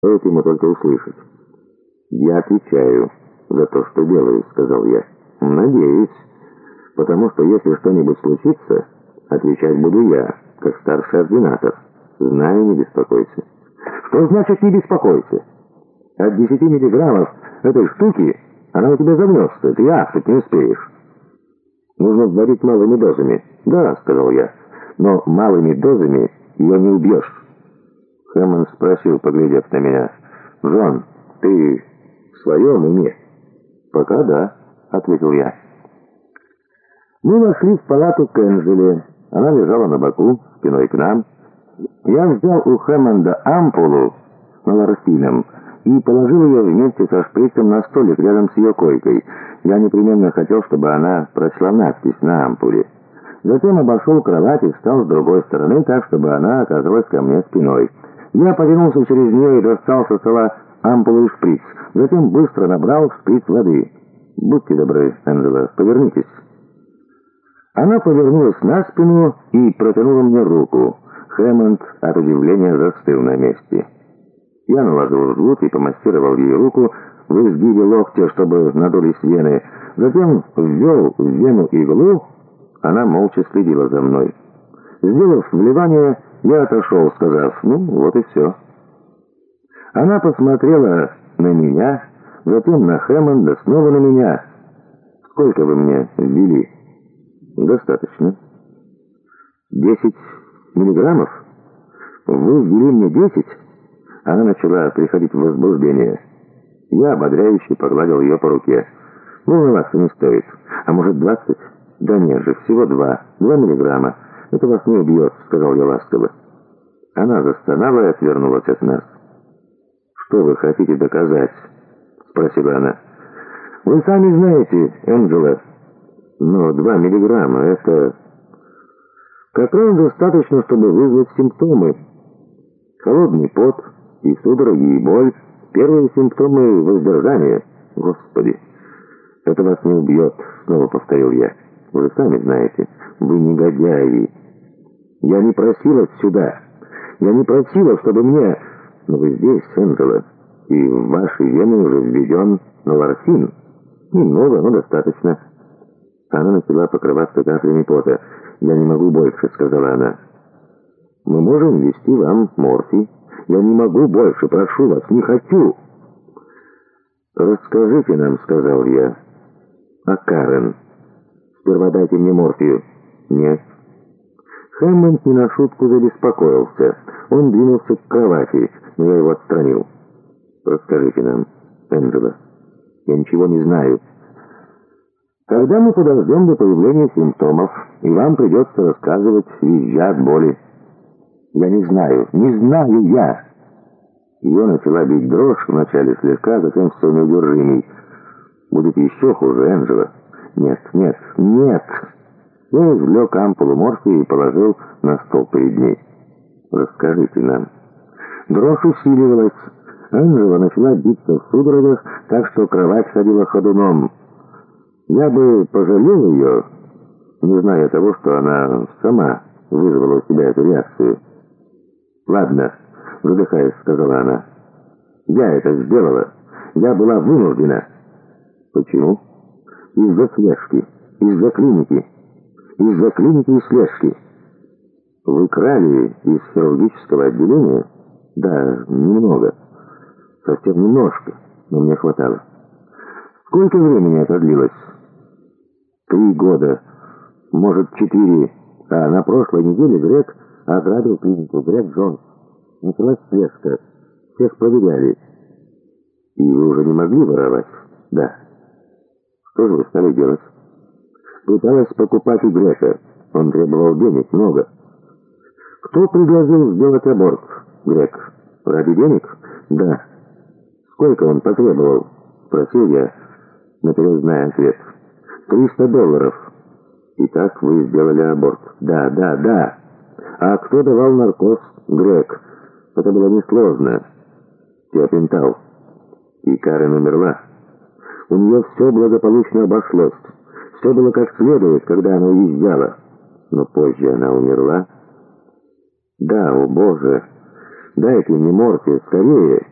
Стоит ему только услышать. «Я отвечаю за то, что делаю», — сказал я. «Надеюсь, потому что если что-нибудь случится, отвечать буду я, как старший ординатор. Знаю, не беспокойся». «Что значит «не беспокойся»?» «От десяти миллиграммов этой штуки она у тебя замнется, ты ахнуть не успеешь». «Нужно вводить малыми дозами». «Да», — сказал я, — «но малыми дозами ее не убьешь». Спросил, поглядев на меня. «Джон, ты в своем уме?» «Пока да», — ответил я. Мы вошли в палату Кенджели. Она лежала на боку, спиной к нам. Я взял у Хэммонда ампулу малоросином и положил ее вместе со шприцем на столик рядом с ее койкой. Я непременно хотел, чтобы она прочла надпись на ампуле. Затем обошел кровать и встал с другой стороны, так, чтобы она оказалась ко мне спиной. Я повернулся через нее и достал со стола ампулу и шприц. Затем быстро набрал в шприц воды. «Будьте добры, Энджела, повернитесь». Она повернулась на спину и протянула мне руку. Хэммонд от удивления застыл на месте. Я наложил жгут и помассировал ей руку в изгибе локтя, чтобы надулись вены. Затем ввел в вену иглу, она молча следила за мной. Сделав вливание, я отошел, сказав, ну, вот и все. Она посмотрела на меня, затем на Хэммонда, снова на меня. Сколько вы мне ввели? Достаточно. Десять миллиграммов? Вы ввели мне десять? Она начала приходить в возбуждение. Я ободряюще погладил ее по руке. Волноваться не стоит. А может, двадцать? Да нет же, всего два. Два миллиграмма. «Это вас не убьет», — сказал я ласково. Она застонала и отвернулась от нас. «Что вы хотите доказать?» — спросила она. «Вы сами знаете, Энджела, но два миллиграмма — это... Как раз достаточно, чтобы вызвать симптомы. Холодный пот и судороги, и боль — первые симптомы воздержания. Господи, это вас не убьет», — снова повторил я. «Вы сами знаете, вы негодяи». Я не просила сюда. Я не просила, чтобы мне... Но вы здесь, Энджела, и в ваши вены уже введен новорсин. Немного, но достаточно. Она начала покрываться каплями пота. «Я не могу больше», — сказала она. «Мы можем ввести вам морфий». «Я не могу больше, прошу вас, не хочу». «Расскажите нам», — сказал я, — «о Карен. Сперва дайте мне морфию». «Нет». Хэммонд не на шутку забеспокоился. Он двинулся к кровати, но я его отстранил. «Расскажите нам, Энджела. Я ничего не знаю». «Когда мы подождем до появления симптомов, и вам придется рассказывать, визжа от боли». «Я не знаю, не знаю я!» Ее начала бить дрожь, вначале слегка, затем все неудержимый. «Будет еще хуже, Энджела». «Нет, нет, нет!» Я извлек ампулу морфия и положил на стол перед ней. «Расскажите нам». Дрожь усиливалась. Анжела начала биться в судорогах, так что кровать ходила ходуном. Я бы пожалел ее, не зная того, что она сама вызвала у себя эту реакцию. «Ладно», — задыхаясь, сказала она. «Я это сделала. Я была вынуждена». «Почему?» «Из-за слежки, из-за клиники» из-за клиники и слежки. Вы крали из хирургического отделения? Да, немного. Совсем немножко, но мне хватало. Сколько времени это длилось? Три года, может, четыре. А на прошлой неделе Грек ограбил клинику. Грек Джонс. Началась слежка. Всех проверяли. И вы уже не могли воровать? Да. Что же вы стали делать? Пыталась покупать у Грека. Он требовал денег много. Кто предложил сделать аборт? Грек. Ради денег? Да. Сколько он потребовал? Спросил я, наперед зная ответ. Триста долларов. Итак, вы сделали аборт. Да, да, да. А кто давал наркоз? Грек. Это было несложно. Теопентал. И Карен умерла. У нее все благополучно обошлось. Все было как следует, когда она уезжала. Но позже она умерла. Да, о боже, дайте мне Морфия скорее.